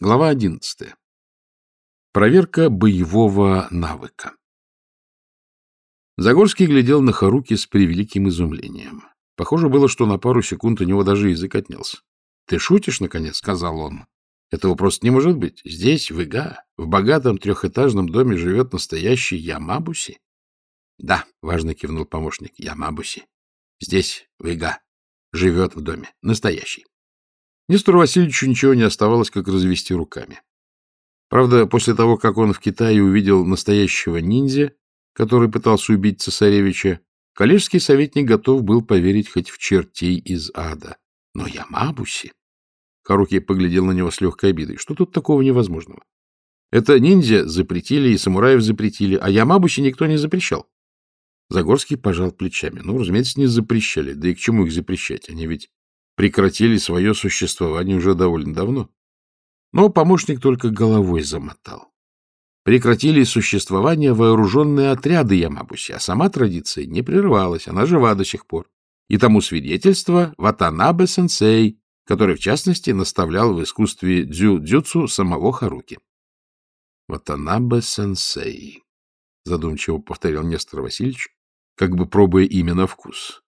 Глава одиннадцатая. Проверка боевого навыка. Загорский глядел на Харуки с превеликим изумлением. Похоже было, что на пару секунд у него даже язык отнялся. — Ты шутишь, наконец? — сказал он. — Этого просто не может быть. Здесь, в Ига, в богатом трехэтажном доме живет настоящий Ямабуси. — Да, — важно кивнул помощник, — Ямабуси. Здесь, в Ига, живет в доме. Настоящий. Нестору Васильевичу ничего не оставалось, как развести руками. Правда, после того, как он в Китае увидел настоящего ниндзя, который пытался убить цесаревича, коллежский советник готов был поверить хоть в чертей из ада. Но Ямабуси... Харуки поглядел на него с легкой обидой. Что тут такого невозможного? Это ниндзя запретили и самураев запретили, а Ямабуси никто не запрещал. Загорский пожал плечами. Ну, разумеется, не запрещали. Да и к чему их запрещать? Они ведь прекратили свое существование уже довольно давно. Но помощник только головой замотал. Прекратили существование вооруженные отряды Ямабуси, а сама традиция не прерывалась, она жива до сих пор. И тому свидетельство Ватанабе-сенсей, который, в частности, наставлял в искусстве дзю-дзюцу самого Харуки. Ватанабе-сенсей, задумчиво повторил Нестор Васильевич, как бы пробуя имя на вкус.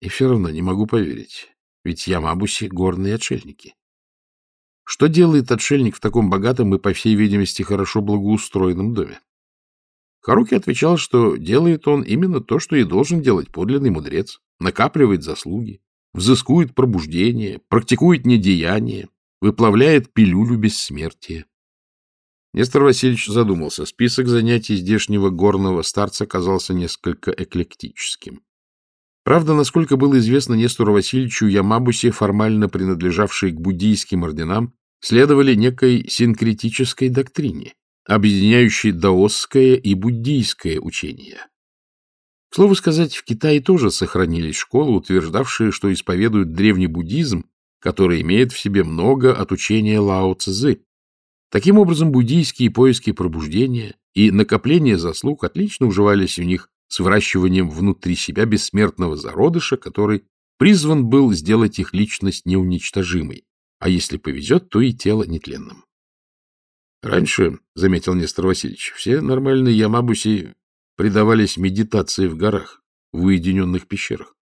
И все равно не могу поверить. Ведь Ямабуси — горные отшельники. Что делает отшельник в таком богатом и, по всей видимости, хорошо благоустроенном доме? Харуки отвечал, что делает он именно то, что и должен делать подлинный мудрец. Накапливает заслуги, взыскует пробуждение, практикует недеяние, выплавляет пилюлю бессмертия. Нестор Васильевич задумался. Список занятий здешнего горного старца казался несколько эклектическим. Правда, насколько было известно Нестору Васильевичу, Ямабуси, формально принадлежавшие к буддийским орденам, следовали некой синкретической доктрине, объединяющей даосское и буддийское учение. К слову сказать, в Китае тоже сохранились школы, утверждавшие, что исповедуют древний буддизм, который имеет в себе много от учения Лао Цзы. Таким образом, буддийские поиски пробуждения и накопление заслуг отлично уживались у них с выращиванием внутри себя бессмертного зародыша, который призван был сделать их личность неуничтожимой, а если повезет, то и тело нетленным. Раньше, — заметил Нестор Васильевич, — все нормальные ямабуси предавались медитации в горах, в уединенных пещерах.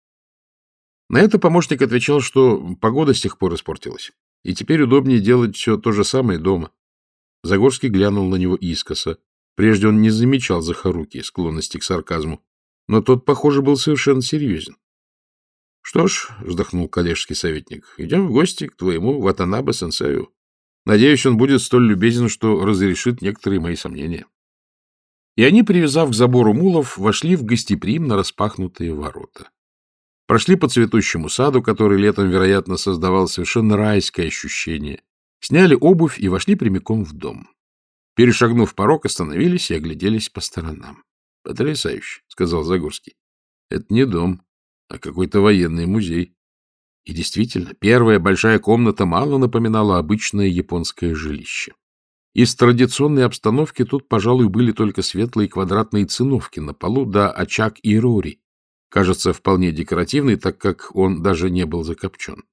На это помощник отвечал, что погода с тех пор испортилась, и теперь удобнее делать все то же самое дома. Загорский глянул на него искоса. Прежде он не замечал за Харуки склонности к сарказму, но тот, похоже, был совершенно серьезен. — Что ж, — вздохнул коллежский советник, — идем в гости к твоему Ватанабе-сенсею. Надеюсь, он будет столь любезен, что разрешит некоторые мои сомнения. И они, привязав к забору мулов, вошли в гостеприимно распахнутые ворота. Прошли по цветущему саду, который летом, вероятно, создавал совершенно райское ощущение, сняли обувь и вошли прямиком в дом. Перешагнув порог, остановились и огляделись по сторонам. — Потрясающе, — сказал Загорский. — Это не дом, а какой-то военный музей. И действительно, первая большая комната мало напоминала обычное японское жилище. Из традиционной обстановки тут, пожалуй, были только светлые квадратные циновки на полу, да очаг и рори, кажется, вполне декоративный, так как он даже не был закопчен.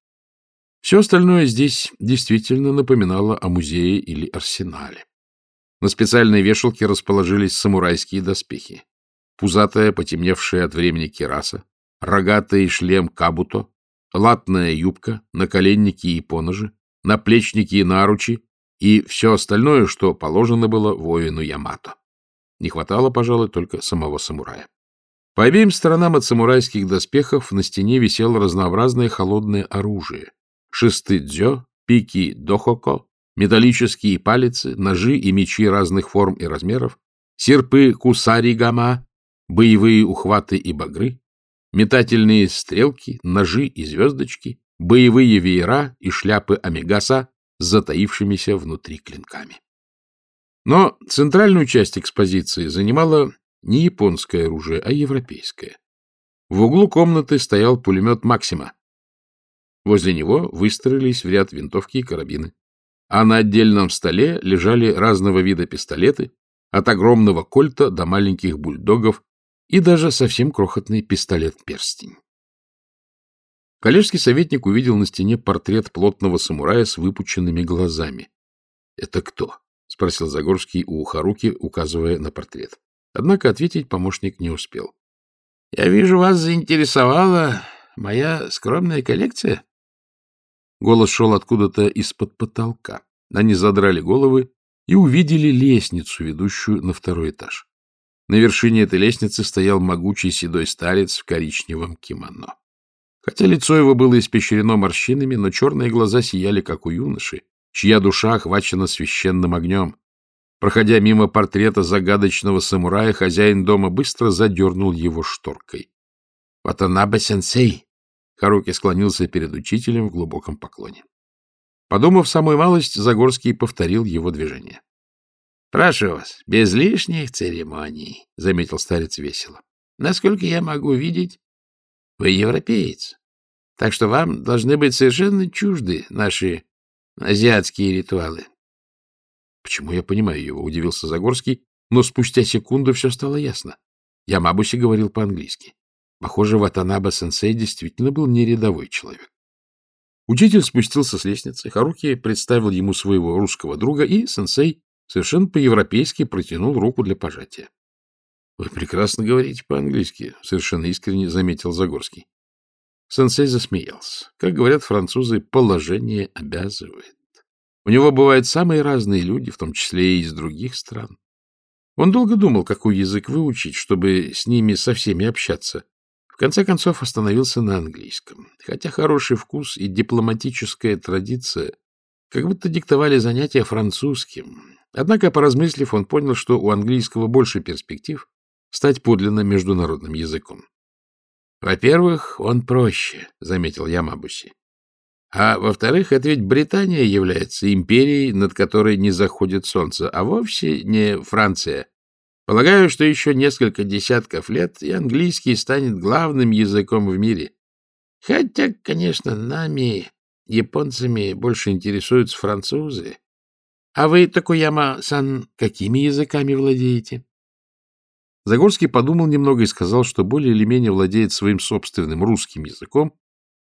Все остальное здесь действительно напоминало о музее или арсенале. На специальной вешалке расположились самурайские доспехи. Пузатая, потемневшая от времени кераса, рогатый шлем кабуто, латная юбка, наколенники и поножи, наплечники и наручи и все остальное, что положено было воину Ямато. Не хватало, пожалуй, только самого самурая. По обеим сторонам от самурайских доспехов на стене висело разнообразное холодное оружие. Шесты дзё, пики дохоко, металлические палицы, ножи и мечи разных форм и размеров, серпы кусари-гама, боевые ухваты и багры, метательные стрелки, ножи и звездочки, боевые веера и шляпы амигаса с затаившимися внутри клинками. Но центральную часть экспозиции занимало не японское оружие, а европейское. В углу комнаты стоял пулемет «Максима». Возле него выстроились в ряд винтовки и карабины а на отдельном столе лежали разного вида пистолеты, от огромного кольта до маленьких бульдогов и даже совсем крохотный пистолет-перстень. Коллежский советник увидел на стене портрет плотного самурая с выпученными глазами. Это кто? — спросил Загорский у Харуки, указывая на портрет. Однако ответить помощник не успел. — Я вижу, вас заинтересовала моя скромная коллекция. Голос шел откуда-то из-под потолка. Они задрали головы и увидели лестницу, ведущую на второй этаж. На вершине этой лестницы стоял могучий седой старец в коричневом кимоно. Хотя лицо его было испещрено морщинами, но черные глаза сияли, как у юноши, чья душа охвачена священным огнем. Проходя мимо портрета загадочного самурая, хозяин дома быстро задернул его шторкой. — Ватанаба-сенсей! Харуки склонился перед учителем в глубоком поклоне. Подумав самую малость, Загорский повторил его движение. — Прошу вас, без лишних церемоний, — заметил старец весело. — Насколько я могу видеть, вы европеец, так что вам должны быть совершенно чужды наши азиатские ритуалы. — Почему я понимаю его? — удивился Загорский, но спустя секунду все стало ясно. Я Мабуси говорил по-английски. Похоже, Ватанаба-сенсей действительно был не рядовой человек. Учитель спустился с лестницы, Харуки представил ему своего русского друга, и сенсей совершенно по-европейски протянул руку для пожатия. — Вы прекрасно говорите по-английски, — совершенно искренне заметил Загорский. Сенсей засмеялся. Как говорят французы, положение обязывает. У него бывают самые разные люди, в том числе и из других стран. Он долго думал, какой язык выучить, чтобы с ними со всеми общаться, конце концов остановился на английском, хотя хороший вкус и дипломатическая традиция как будто диктовали занятия французским. Однако, поразмыслив, он понял, что у английского больше перспектив стать подлинно международным языком. «Во-первых, он проще», — заметил Ямабуси. «А во-вторых, это ведь Британия является империей, над которой не заходит солнце, а вовсе не Франция, Полагаю, что еще несколько десятков лет, и английский станет главным языком в мире. Хотя, конечно, нами, японцами, больше интересуются французы. А вы, Такуяма-сан, какими языками владеете? Загорский подумал немного и сказал, что более или менее владеет своим собственным русским языком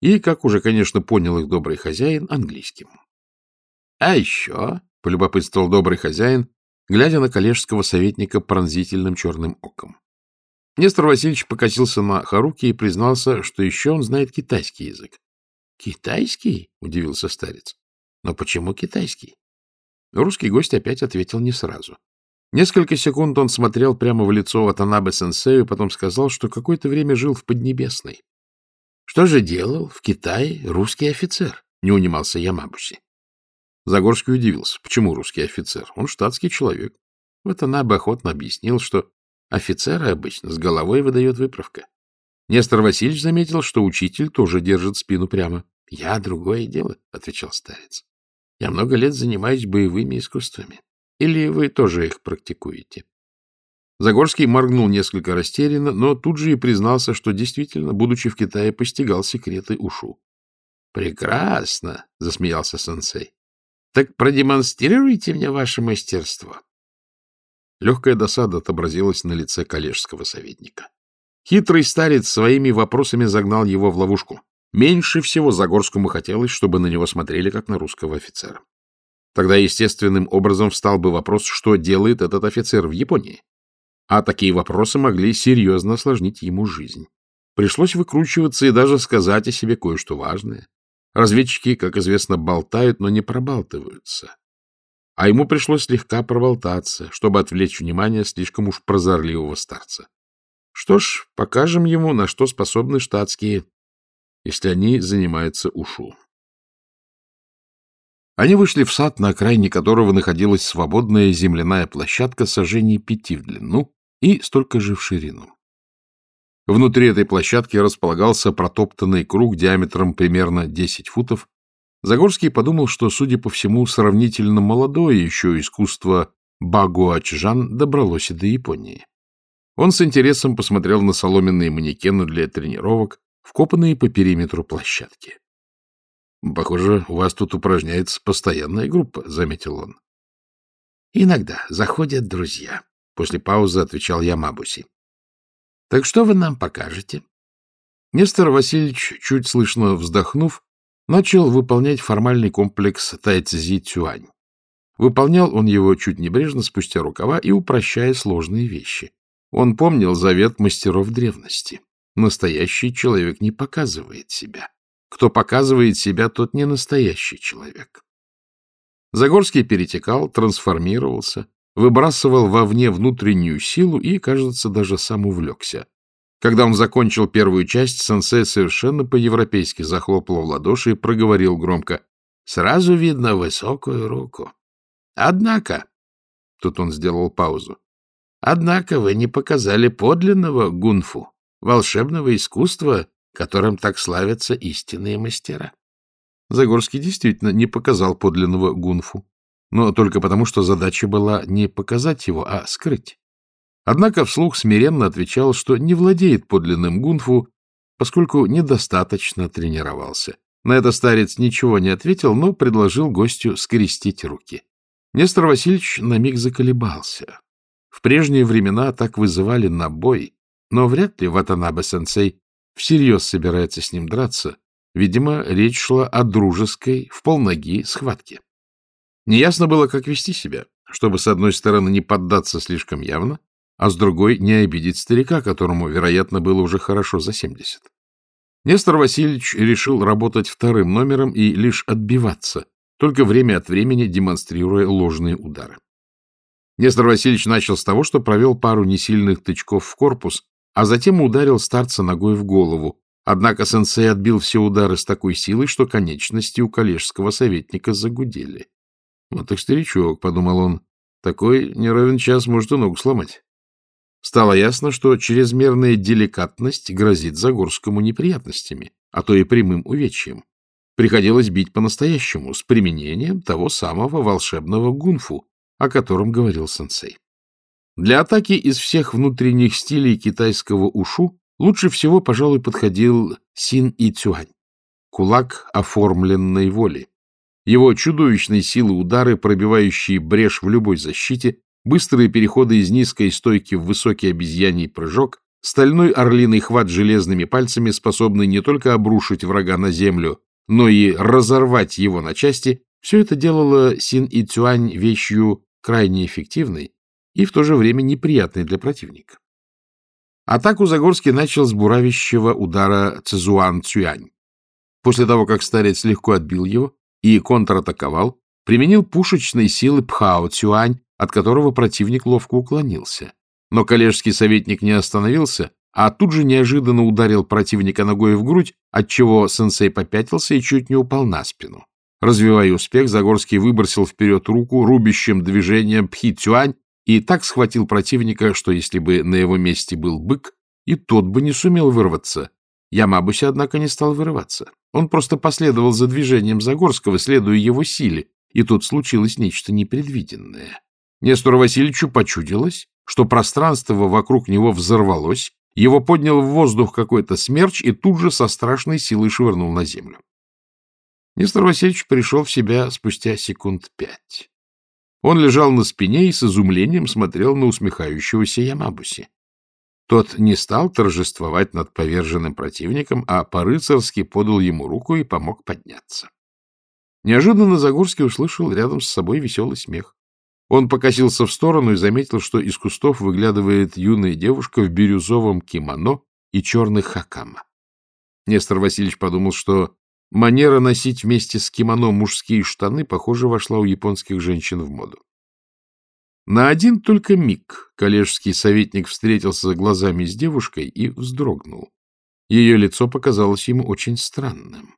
и, как уже, конечно, понял их добрый хозяин, английским. — А еще, — полюбопытствовал добрый хозяин, глядя на коллежского советника пронзительным черным оком. Нестор Васильевич покосился на Харуки и признался, что еще он знает китайский язык. — Китайский? — удивился старец. — Но почему китайский? Русский гость опять ответил не сразу. Несколько секунд он смотрел прямо в лицо Ватанабе-сенсею, потом сказал, что какое-то время жил в Поднебесной. — Что же делал в Китае русский офицер? — не унимался Ямабуси. Загорский удивился. Почему русский офицер? Он штатский человек. Вот она бы охотно объяснил, что офицера обычно с головой выдает выправка. Нестор Васильевич заметил, что учитель тоже держит спину прямо. — Я другое дело, — отвечал старец. — Я много лет занимаюсь боевыми искусствами. Или вы тоже их практикуете? Загорский моргнул несколько растерянно, но тут же и признался, что действительно, будучи в Китае, постигал секреты ушу. — Прекрасно, — засмеялся сенсей. Так продемонстрируйте мне ваше мастерство. Легкая досада отобразилась на лице коллежского советника. Хитрый старец своими вопросами загнал его в ловушку. Меньше всего Загорскому хотелось, чтобы на него смотрели, как на русского офицера. Тогда естественным образом встал бы вопрос, что делает этот офицер в Японии. А такие вопросы могли серьезно осложнить ему жизнь. Пришлось выкручиваться и даже сказать о себе кое-что важное. Разведчики, как известно, болтают, но не пробалтываются. А ему пришлось слегка проболтаться, чтобы отвлечь внимание слишком уж прозорливого старца. Что ж, покажем ему, на что способны штатские, если они занимаются ушу. Они вышли в сад, на окраине которого находилась свободная земляная площадка сажений пяти в длину и столько же в ширину. Внутри этой площадки располагался протоптанный круг диаметром примерно 10 футов. Загорский подумал, что, судя по всему, сравнительно молодое еще искусство Багуачжан добралось и до Японии. Он с интересом посмотрел на соломенные манекены для тренировок, вкопанные по периметру площадки. — Похоже, у вас тут упражняется постоянная группа, — заметил он. — Иногда заходят друзья, — после паузы отвечал Ямабуси. Так что вы нам покажете? Нестор Васильевич, чуть слышно вздохнув, начал выполнять формальный комплекс тайцзи-цюань. Выполнял он его чуть небрежно, спустя рукава и упрощая сложные вещи. Он помнил завет мастеров древности. Настоящий человек не показывает себя. Кто показывает себя, тот не настоящий человек. Загорский перетекал, трансформировался, выбрасывал вовне внутреннюю силу и, кажется, даже сам увлекся. Когда он закончил первую часть, сенсей совершенно по-европейски захлопал в ладоши и проговорил громко. — Сразу видно высокую руку. — Однако... Тут он сделал паузу. — Однако вы не показали подлинного гунфу, волшебного искусства, которым так славятся истинные мастера. Загорский действительно не показал подлинного гунфу, но только потому, что задача была не показать его, а скрыть. Однако вслух смиренно отвечал, что не владеет подлинным гунфу, поскольку недостаточно тренировался. На это старец ничего не ответил, но предложил гостю скрестить руки. Нестор Васильевич на миг заколебался. В прежние времена так вызывали на бой, но вряд ли Ватанабе-сенсей всерьез собирается с ним драться. Видимо, речь шла о дружеской, в полноги схватке. Неясно было, как вести себя, чтобы, с одной стороны, не поддаться слишком явно, а с другой — не обидеть старика, которому, вероятно, было уже хорошо за семьдесят. Нестор Васильевич решил работать вторым номером и лишь отбиваться, только время от времени демонстрируя ложные удары. Нестор Васильевич начал с того, что провел пару несильных тычков в корпус, а затем ударил старца ногой в голову, однако сенсей отбил все удары с такой силой, что конечности у коллежского советника загудели. Вот так старичок, — подумал он, — такой неровен час может и ногу сломать. Стало ясно, что чрезмерная деликатность грозит Загорскому неприятностями, а то и прямым увечьем. Приходилось бить по-настоящему, с применением того самого волшебного гунфу, о котором говорил сенсей. Для атаки из всех внутренних стилей китайского ушу лучше всего, пожалуй, подходил син и цюань, кулак оформленной воли. Его чудовищные силы удары, пробивающие брешь в любой защите, быстрые переходы из низкой стойки в высокий обезьяний прыжок, стальной орлиный хват железными пальцами, способный не только обрушить врага на землю, но и разорвать его на части, все это делало Син и Цюань вещью крайне эффективной и в то же время неприятной для противника. Атаку Загорский начал с буравящего удара Цезуан Цюань. После того, как старец легко отбил его и контратаковал, применил пушечные силы Пхао Цюань, от которого противник ловко уклонился. Но коллежский советник не остановился, а тут же неожиданно ударил противника ногой в грудь, отчего сенсей попятился и чуть не упал на спину. Развивая успех, Загорский выбросил вперед руку рубящим движением Пхи Цюань и так схватил противника, что если бы на его месте был бык, и тот бы не сумел вырваться. Ямабуси, однако, не стал вырываться. Он просто последовал за движением Загорского, следуя его силе, и тут случилось нечто непредвиденное. Нестору Васильевичу почудилось, что пространство вокруг него взорвалось, его поднял в воздух какой-то смерч и тут же со страшной силой швырнул на землю. Нестор Васильевич пришел в себя спустя секунд пять. Он лежал на спине и с изумлением смотрел на усмехающегося Ямабуси. Тот не стал торжествовать над поверженным противником, а по-рыцарски подал ему руку и помог подняться. Неожиданно Загорский услышал рядом с собой веселый смех. Он покосился в сторону и заметил, что из кустов выглядывает юная девушка в бирюзовом кимоно и черных хакама. Нестор Васильевич подумал, что манера носить вместе с кимоно мужские штаны, похоже, вошла у японских женщин в моду. На один только миг коллежский советник встретился глазами с девушкой и вздрогнул. Ее лицо показалось ему очень странным.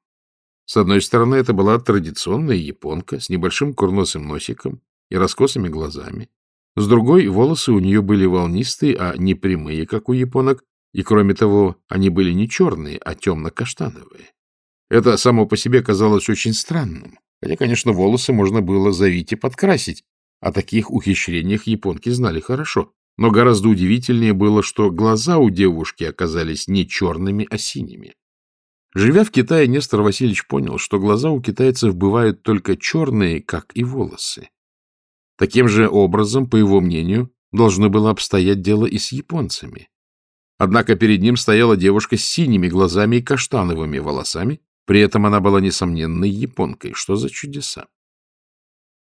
С одной стороны, это была традиционная японка с небольшим курносым носиком, и раскосыми глазами. С другой, волосы у нее были волнистые, а не прямые, как у японок, и, кроме того, они были не черные, а темно-каштановые. Это само по себе казалось очень странным, хотя, конечно, волосы можно было завить и подкрасить, о таких ухищрениях японки знали хорошо. Но гораздо удивительнее было, что глаза у девушки оказались не черными, а синими. Живя в Китае, Нестор Васильевич понял, что глаза у китайцев бывают только черные, как и волосы. Таким же образом, по его мнению, должно было обстоять дело и с японцами. Однако перед ним стояла девушка с синими глазами и каштановыми волосами, при этом она была несомненной японкой. Что за чудеса?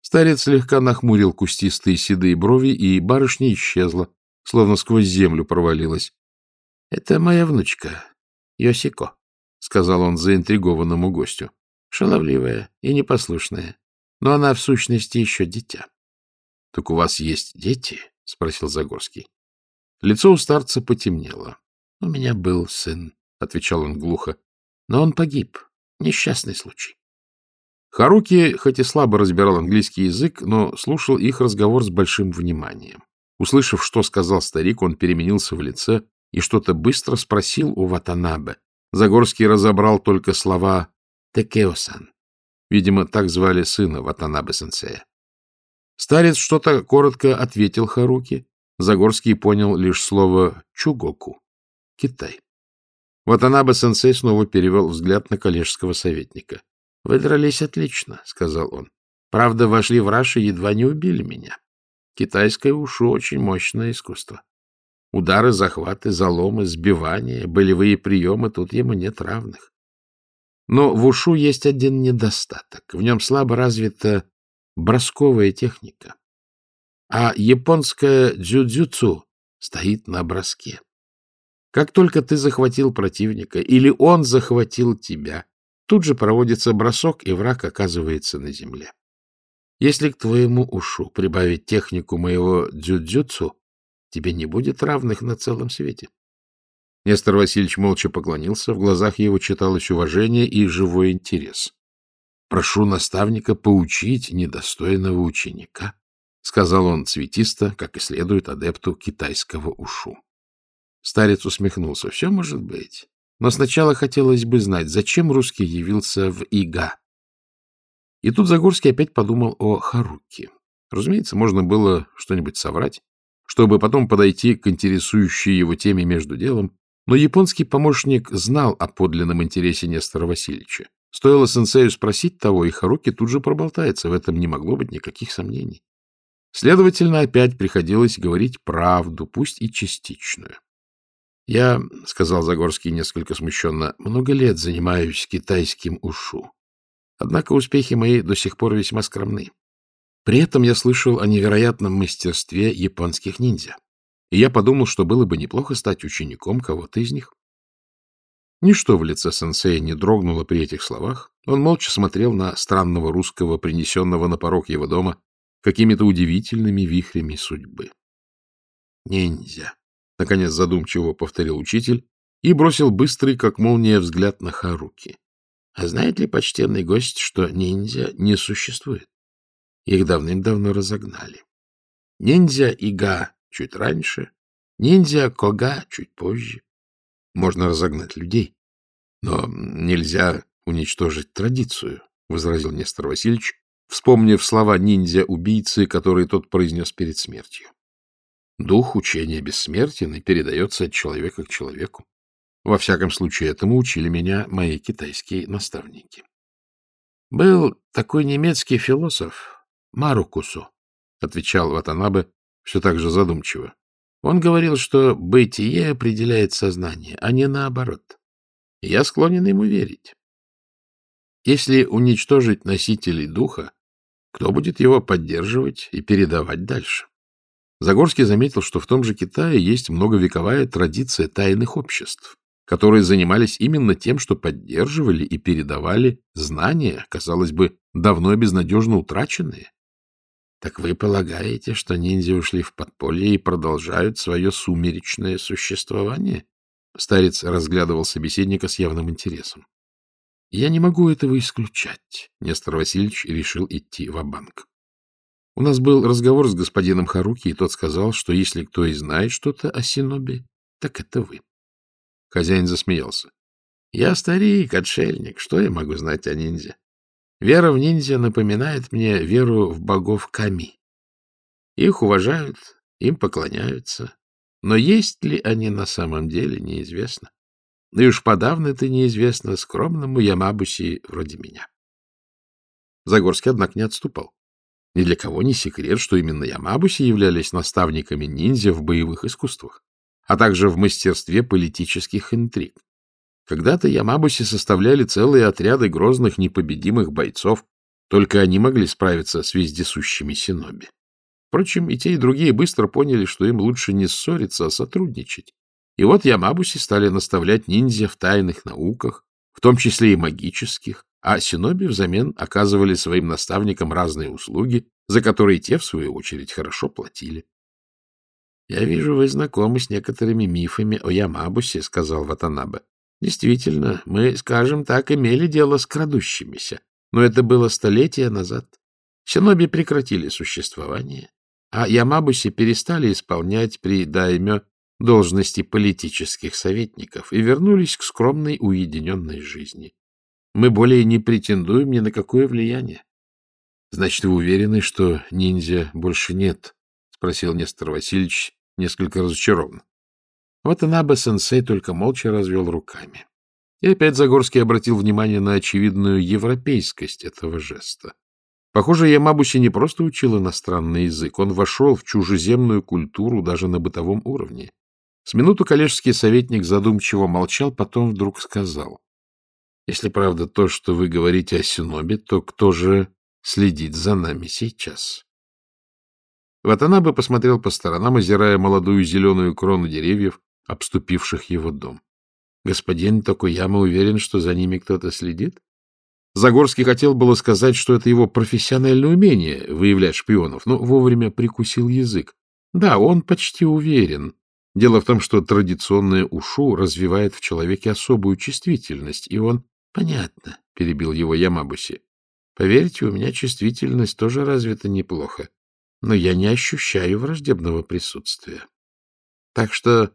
Старец слегка нахмурил кустистые седые брови, и барышня исчезла, словно сквозь землю провалилась. — Это моя внучка, Йосико, — сказал он заинтригованному гостю. — Шаловливая и непослушная, но она в сущности еще дитя. — Так у вас есть дети? — спросил Загорский. Лицо у старца потемнело. — У меня был сын, — отвечал он глухо, — но он погиб. Несчастный случай. Харуки, хоть и слабо разбирал английский язык, но слушал их разговор с большим вниманием. Услышав, что сказал старик, он переменился в лице и что-то быстро спросил у Ватанабе. Загорский разобрал только слова «Текео-сан». Видимо, так звали сына Ватанабе-сенсея. Старец что-то коротко ответил Харуки. Загорский понял лишь слово «чугоку» — Китай. Ватанабе-сенсей снова перевел взгляд на коллежского советника. — Вы дрались отлично, — сказал он. — Правда, вошли в Раши и едва не убили меня. Китайское ушу — очень мощное искусство. Удары, захваты, заломы, сбивания, болевые приемы — тут ему нет равных. Но в ушу есть один недостаток. В нем слабо развита бросковая техника. А японская дзюдзюцу стоит на броске. Как только ты захватил противника или он захватил тебя, тут же проводится бросок, и враг оказывается на земле. Если к твоему ушу прибавить технику моего дзюдзюцу, тебе не будет равных на целом свете. Нестор Васильевич молча поклонился, в глазах его читалось уважение и живой интерес. — Прошу наставника поучить недостойного ученика, — сказал он цветисто, как и следует адепту китайского ушу. Старец усмехнулся. — Все может быть. Но сначала хотелось бы знать, зачем русский явился в Ига. И тут Загорский опять подумал о Харуки. Разумеется, можно было что-нибудь соврать, чтобы потом подойти к интересующей его теме между делом, но японский помощник знал о подлинном интересе Нестора Васильевича. Стоило сенсею спросить того, и Харуки тут же проболтается, в этом не могло быть никаких сомнений. Следовательно, опять приходилось говорить правду, пусть и частичную. — Я, — сказал Загорский несколько смущенно, — много лет занимаюсь китайским ушу. Однако успехи мои до сих пор весьма скромны. При этом я слышал о невероятном мастерстве японских ниндзя, и я подумал, что было бы неплохо стать учеником кого-то из них. Ничто в лице сенсея не дрогнуло при этих словах. Он молча смотрел на странного русского, принесенного на порог его дома какими-то удивительными вихрями судьбы. «Ниндзя», — наконец задумчиво повторил учитель и бросил быстрый, как молния, взгляд на Харуки. А знает ли почтенный гость, что ниндзя не существует? Их давным-давно разогнали. Ниндзя Ига чуть раньше, ниндзя Кога чуть позже. Можно разогнать людей, но нельзя уничтожить традицию, — возразил Нестор Васильевич, вспомнив слова ниндзя-убийцы, которые тот произнес перед смертью. Дух учения бессмертен и передается от человека к человеку. Во всяком случае, этому учили меня мои китайские наставники. Был такой немецкий философ Марукусу, отвечал Ватанабе все так же задумчиво. Он говорил, что бытие определяет сознание, а не наоборот. Я склонен ему верить. Если уничтожить носителей духа, кто будет его поддерживать и передавать дальше? Загорский заметил, что в том же Китае есть многовековая традиция тайных обществ, которые занимались именно тем, что поддерживали и передавали знания, казалось бы, давно безнадежно утраченные. Так вы полагаете, что ниндзя ушли в подполье и продолжают свое сумеречное существование? Старец разглядывал собеседника с явным интересом. Я не могу этого исключать. Нестор Васильевич решил идти в банк У нас был разговор с господином Харуки, и тот сказал, что если кто и знает что-то о Синобе, так это вы. Хозяин засмеялся. — Я старик, отшельник. Что я могу знать о ниндзя? Вера в ниндзя напоминает мне веру в богов Ками. Их уважают, им поклоняются. Но есть ли они на самом деле, неизвестно. Ну и уж подавно это неизвестно скромному Ямабуси вроде меня. Загорский, однако, не отступал. Ни для кого не секрет, что именно Ямабуси являлись наставниками ниндзя в боевых искусствах а также в мастерстве политических интриг. Когда-то Ямабуси составляли целые отряды грозных непобедимых бойцов, Только они могли справиться с вездесущими синоби. Впрочем, и те, и другие быстро поняли, что им лучше не ссориться, а сотрудничать. И вот Ямабуси стали наставлять ниндзя в тайных науках, в том числе и магических, а синоби взамен оказывали своим наставникам разные услуги, за которые те, в свою очередь, хорошо платили. — Я вижу, вы знакомы с некоторыми мифами о Ямабусе, — сказал Ватанабе. — Действительно, мы, скажем так, имели дело с крадущимися, но это было столетия назад. Синоби прекратили существование, а Ямабуси перестали исполнять при дайме должности политических советников и вернулись к скромной уединенной жизни. Мы более не претендуем ни на какое влияние. — Значит, вы уверены, что ниндзя больше нет? — спросил Нестор Васильевич, несколько разочарован. Вот Анаба-сенсей только молча развел руками. И опять Загорский обратил внимание на очевидную европейскость этого жеста. Похоже, Ямабуси не просто учил иностранный язык, он вошел в чужеземную культуру даже на бытовом уровне. С минуту коллежский советник задумчиво молчал, потом вдруг сказал. — Если правда то, что вы говорите о Синобе, то кто же следит за нами сейчас? Ватанабе посмотрел по сторонам, озирая молодую зеленую крону деревьев, обступивших его дом. Господин Токуяма уверен, что за ними кто-то следит? Загорский хотел было сказать, что это его профессиональное умение выявлять шпионов, но вовремя прикусил язык. Да, он почти уверен, Дело в том, что традиционное ушу развивает в человеке особую чувствительность, и он... — Понятно, — перебил его Ямабуси. — Поверьте, у меня чувствительность тоже развита неплохо, но я не ощущаю враждебного присутствия. Так что,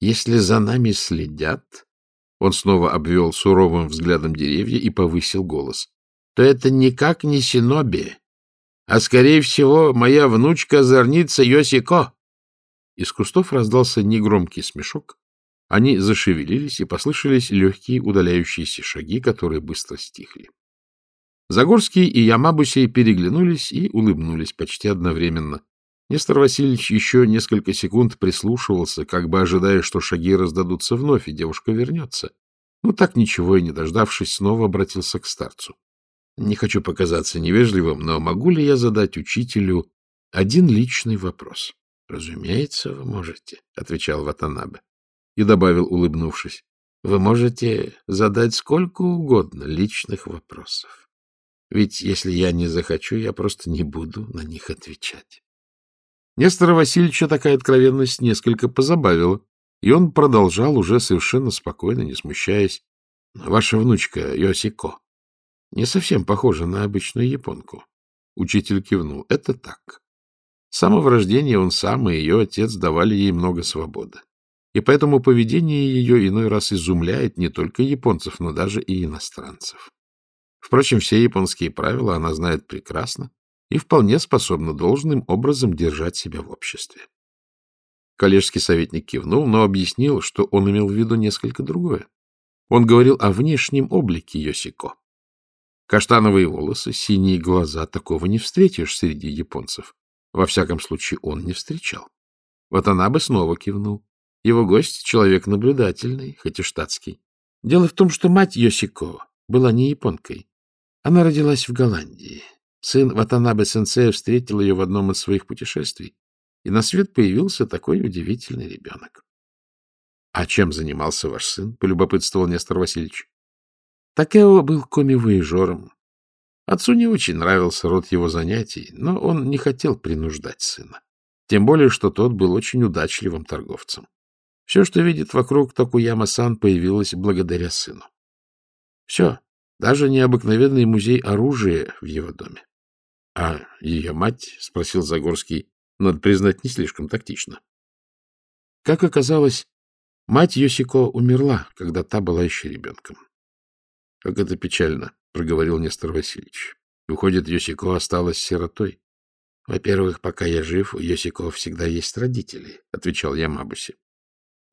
если за нами следят... Он снова обвел суровым взглядом деревья и повысил голос. — То это никак не Синоби, а, скорее всего, моя внучка-зорница Йосико. Из кустов раздался негромкий смешок. Они зашевелились, и послышались легкие удаляющиеся шаги, которые быстро стихли. Загорский и Ямабусей переглянулись и улыбнулись почти одновременно. Нестор Васильевич еще несколько секунд прислушивался, как бы ожидая, что шаги раздадутся вновь, и девушка вернется. Но так ничего и не дождавшись, снова обратился к старцу. — Не хочу показаться невежливым, но могу ли я задать учителю один личный вопрос? — Разумеется, вы можете, — отвечал Ватанабе. И добавил, улыбнувшись, — вы можете задать сколько угодно личных вопросов. Ведь если я не захочу, я просто не буду на них отвечать. Нестора Васильевича такая откровенность несколько позабавила, и он продолжал уже совершенно спокойно, не смущаясь. — Ваша внучка Йосико не совсем похожа на обычную японку. Учитель кивнул. — Это так. С самого рождения он сам и ее отец давали ей много свободы. И поэтому поведение ее иной раз изумляет не только японцев, но даже и иностранцев. Впрочем, все японские правила она знает прекрасно и вполне способна должным образом держать себя в обществе. Коллежский советник кивнул, но объяснил, что он имел в виду несколько другое. Он говорил о внешнем облике Йосико. Каштановые волосы, синие глаза — такого не встретишь среди японцев. Во всяком случае, он не встречал. Вот она бы снова кивнул. Его гость — человек наблюдательный, хоть и штатский. Дело в том, что мать Йосико была не японкой. Она родилась в Голландии. Сын Ватанабе-сенсея встретил ее в одном из своих путешествий, и на свет появился такой удивительный ребенок. — А чем занимался ваш сын? — полюбопытствовал Нестор Васильевич. Такео был коми-воежором, Отцу не очень нравился род его занятий, но он не хотел принуждать сына. Тем более, что тот был очень удачливым торговцем. Все, что видит вокруг Токуяма-сан, появилось благодаря сыну. Все, даже необыкновенный музей оружия в его доме. — А ее мать? — спросил Загорский, надо признать, не слишком тактично. Как оказалось, мать Йосико умерла, когда та была еще ребенком. Как это печально проговорил Нестор Васильевич. Выходит, Йосико осталась сиротой. — Во-первых, пока я жив, у Йосико всегда есть родители, — отвечал Ямабуси. —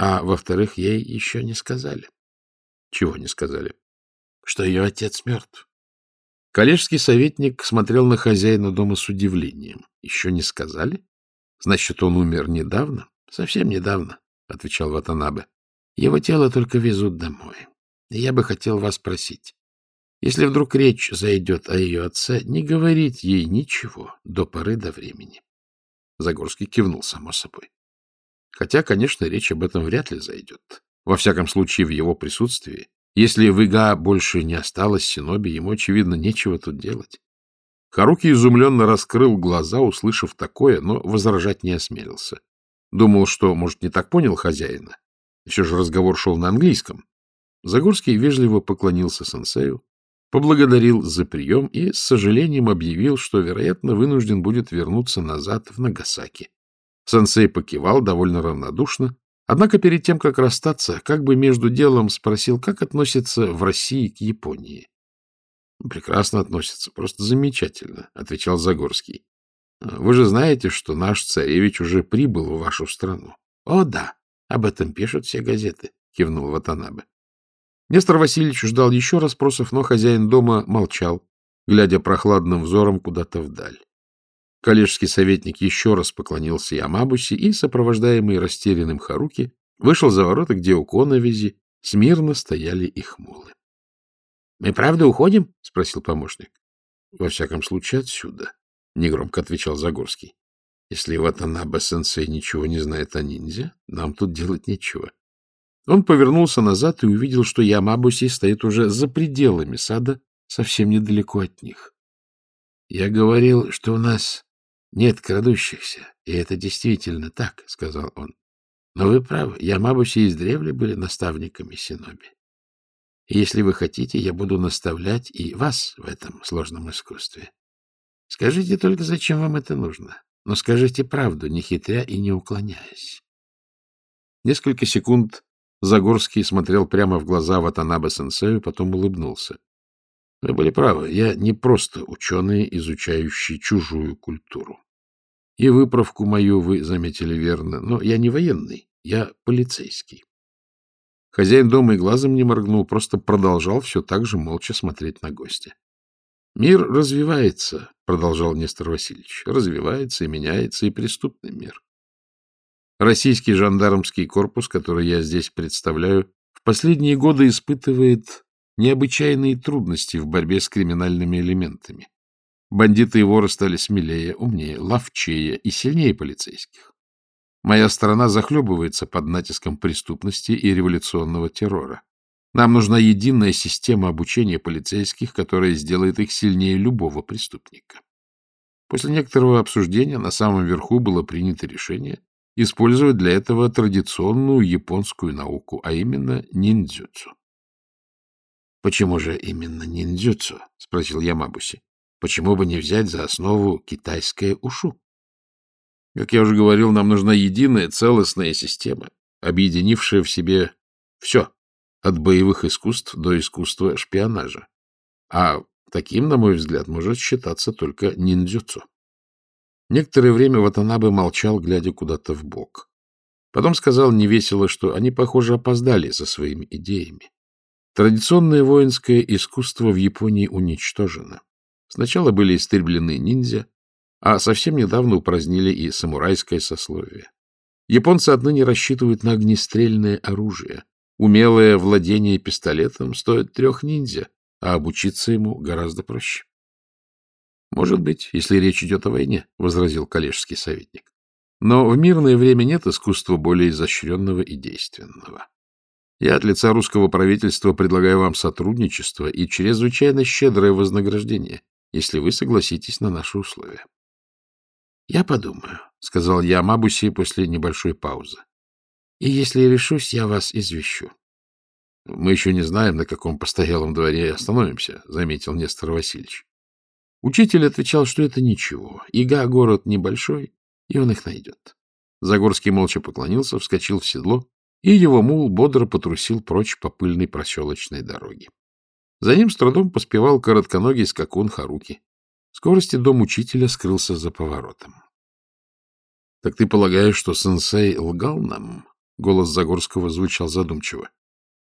А во-вторых, ей еще не сказали. — Чего не сказали? — Что ее отец мертв. Коллежский советник смотрел на хозяина дома с удивлением. — Еще не сказали? Значит, он умер недавно? — Совсем недавно, — отвечал Ватанабе. — Его тело только везут домой. Я бы хотел вас спросить. Если вдруг речь зайдет о ее отце, не говорить ей ничего до поры до времени. Загорский кивнул, само собой. Хотя, конечно, речь об этом вряд ли зайдет. Во всяком случае, в его присутствии. Если в Ига больше не осталось Синоби, ему, очевидно, нечего тут делать. Харуки изумленно раскрыл глаза, услышав такое, но возражать не осмелился. Думал, что, может, не так понял хозяина. Все же разговор шел на английском. Загорский вежливо поклонился сенсею, поблагодарил за прием и с сожалением объявил, что, вероятно, вынужден будет вернуться назад в Нагасаки. Сенсей покивал довольно равнодушно, однако перед тем, как расстаться, как бы между делом спросил, как относится в России к Японии. — Прекрасно относится, просто замечательно, — отвечал Загорский. — Вы же знаете, что наш царевич уже прибыл в вашу страну. — О, да, об этом пишут все газеты, — кивнул Ватанабе. Нестор Васильевич ждал еще расспросов, но хозяин дома молчал, глядя прохладным взором куда-то вдаль. Коллежский советник еще раз поклонился Ямабуси и, сопровождаемый растерянным Харуки, вышел за ворота, где у коновизи смирно стояли их мулы. — Мы правда уходим? — спросил помощник. — Во всяком случае, отсюда, — негромко отвечал Загорский. — Если Ватанаба-сенсей ничего не знает о ниндзя, нам тут делать нечего. Он повернулся назад и увидел, что Ямабуси стоит уже за пределами сада, совсем недалеко от них. — Я говорил, что у нас нет крадущихся, и это действительно так, — сказал он. — Но вы правы, Ямабуси издревле были наставниками Синоби. И если вы хотите, я буду наставлять и вас в этом сложном искусстве. Скажите только, зачем вам это нужно. Но скажите правду, не хитря и не уклоняясь. Несколько секунд Загорский смотрел прямо в глаза Ватанаба-сенсею, потом улыбнулся. — Вы были правы, я не просто ученый, изучающий чужую культуру. И выправку мою вы заметили верно, но я не военный, я полицейский. Хозяин дома и глазом не моргнул, просто продолжал все так же молча смотреть на гостя. — Мир развивается, — продолжал Нестор Васильевич, — развивается и меняется и преступный мир. Российский жандармский корпус, который я здесь представляю, в последние годы испытывает необычайные трудности в борьбе с криминальными элементами. Бандиты и воры стали смелее, умнее, ловчее и сильнее полицейских. Моя страна захлебывается под натиском преступности и революционного террора. Нам нужна единая система обучения полицейских, которая сделает их сильнее любого преступника. После некоторого обсуждения на самом верху было принято решение использовать для этого традиционную японскую науку, а именно ниндзюцу. — Почему же именно ниндзюцу? — спросил Ямабуси. — Почему бы не взять за основу китайское ушу? Как я уже говорил, нам нужна единая целостная система, объединившая в себе все, от боевых искусств до искусства шпионажа. А таким, на мой взгляд, может считаться только ниндзюцу. Некоторое время Ватанабе молчал, глядя куда-то в бок. Потом сказал невесело, что они, похоже, опоздали со своими идеями. Традиционное воинское искусство в Японии уничтожено. Сначала были истреблены ниндзя, а совсем недавно упразднили и самурайское сословие. Японцы отныне рассчитывают на огнестрельное оружие. Умелое владение пистолетом стоит трех ниндзя, а обучиться ему гораздо проще. Может быть, если речь идет о войне, — возразил коллежский советник. Но в мирное время нет искусства более изощренного и действенного. Я от лица русского правительства предлагаю вам сотрудничество и чрезвычайно щедрое вознаграждение, если вы согласитесь на наши условия. — Я подумаю, — сказал я Мабуси после небольшой паузы. — И если решусь, я вас извещу. — Мы еще не знаем, на каком постоялом дворе остановимся, — заметил Нестор Васильевич. Учитель отвечал, что это ничего. Ига — город небольшой, и он их найдет. Загорский молча поклонился, вскочил в седло, и его мул бодро потрусил прочь по пыльной проселочной дороге. За ним с трудом поспевал коротконогий скакун Харуки. В скорости дом учителя скрылся за поворотом. — Так ты полагаешь, что сенсей лгал нам? — голос Загорского звучал задумчиво.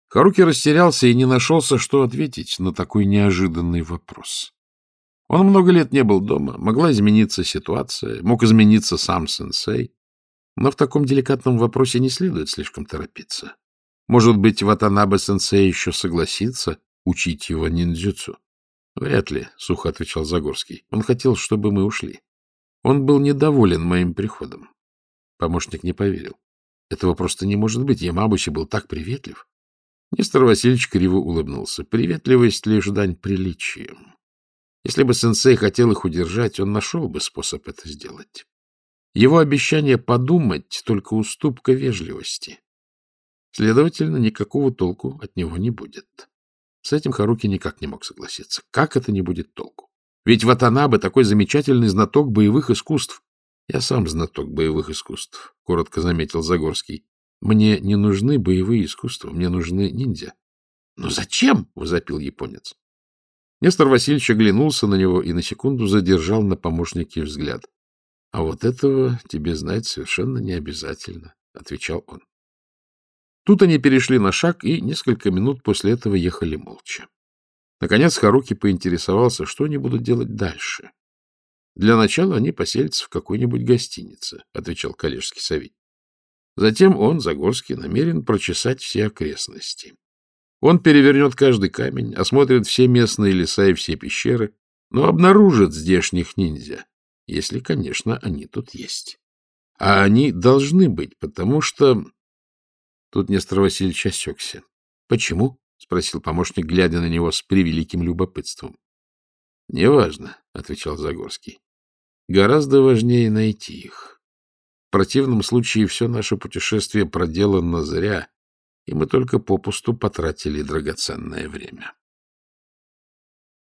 Харуки растерялся и не нашелся, что ответить на такой неожиданный вопрос. Он много лет не был дома, могла измениться ситуация, мог измениться сам сенсей. Но в таком деликатном вопросе не следует слишком торопиться. Может быть, Ватанабе-сенсей еще согласится учить его ниндзюцу? — Вряд ли, — сухо отвечал Загорский. Он хотел, чтобы мы ушли. Он был недоволен моим приходом. Помощник не поверил. Этого просто не может быть. Ямабучи был так приветлив. Нестор Васильевич криво улыбнулся. Приветливость — лишь дань приличиям. Если бы сенсей хотел их удержать, он нашел бы способ это сделать. Его обещание подумать — только уступка вежливости. Следовательно, никакого толку от него не будет. С этим Харуки никак не мог согласиться. Как это не будет толку? Ведь Ватанабе такой замечательный знаток боевых искусств. Я сам знаток боевых искусств, — коротко заметил Загорский. Мне не нужны боевые искусства, мне нужны ниндзя. — Но зачем? — возопил японец. Нестор Васильевич оглянулся на него и на секунду задержал на помощнике взгляд. — А вот этого тебе знать совершенно не обязательно, — отвечал он. Тут они перешли на шаг и несколько минут после этого ехали молча. Наконец Харуки поинтересовался, что они будут делать дальше. — Для начала они поселятся в какой-нибудь гостинице, — отвечал коллежский советник. Затем он, Загорский, намерен прочесать все окрестности. Он перевернет каждый камень, осмотрит все местные леса и все пещеры, но обнаружит здешних ниндзя, если, конечно, они тут есть. А они должны быть, потому что... Тут Нестор Васильевич осекся. — Почему? — спросил помощник, глядя на него с превеликим любопытством. — Неважно, — отвечал Загорский. — Гораздо важнее найти их. В противном случае все наше путешествие проделано зря, и мы только попусту потратили драгоценное время.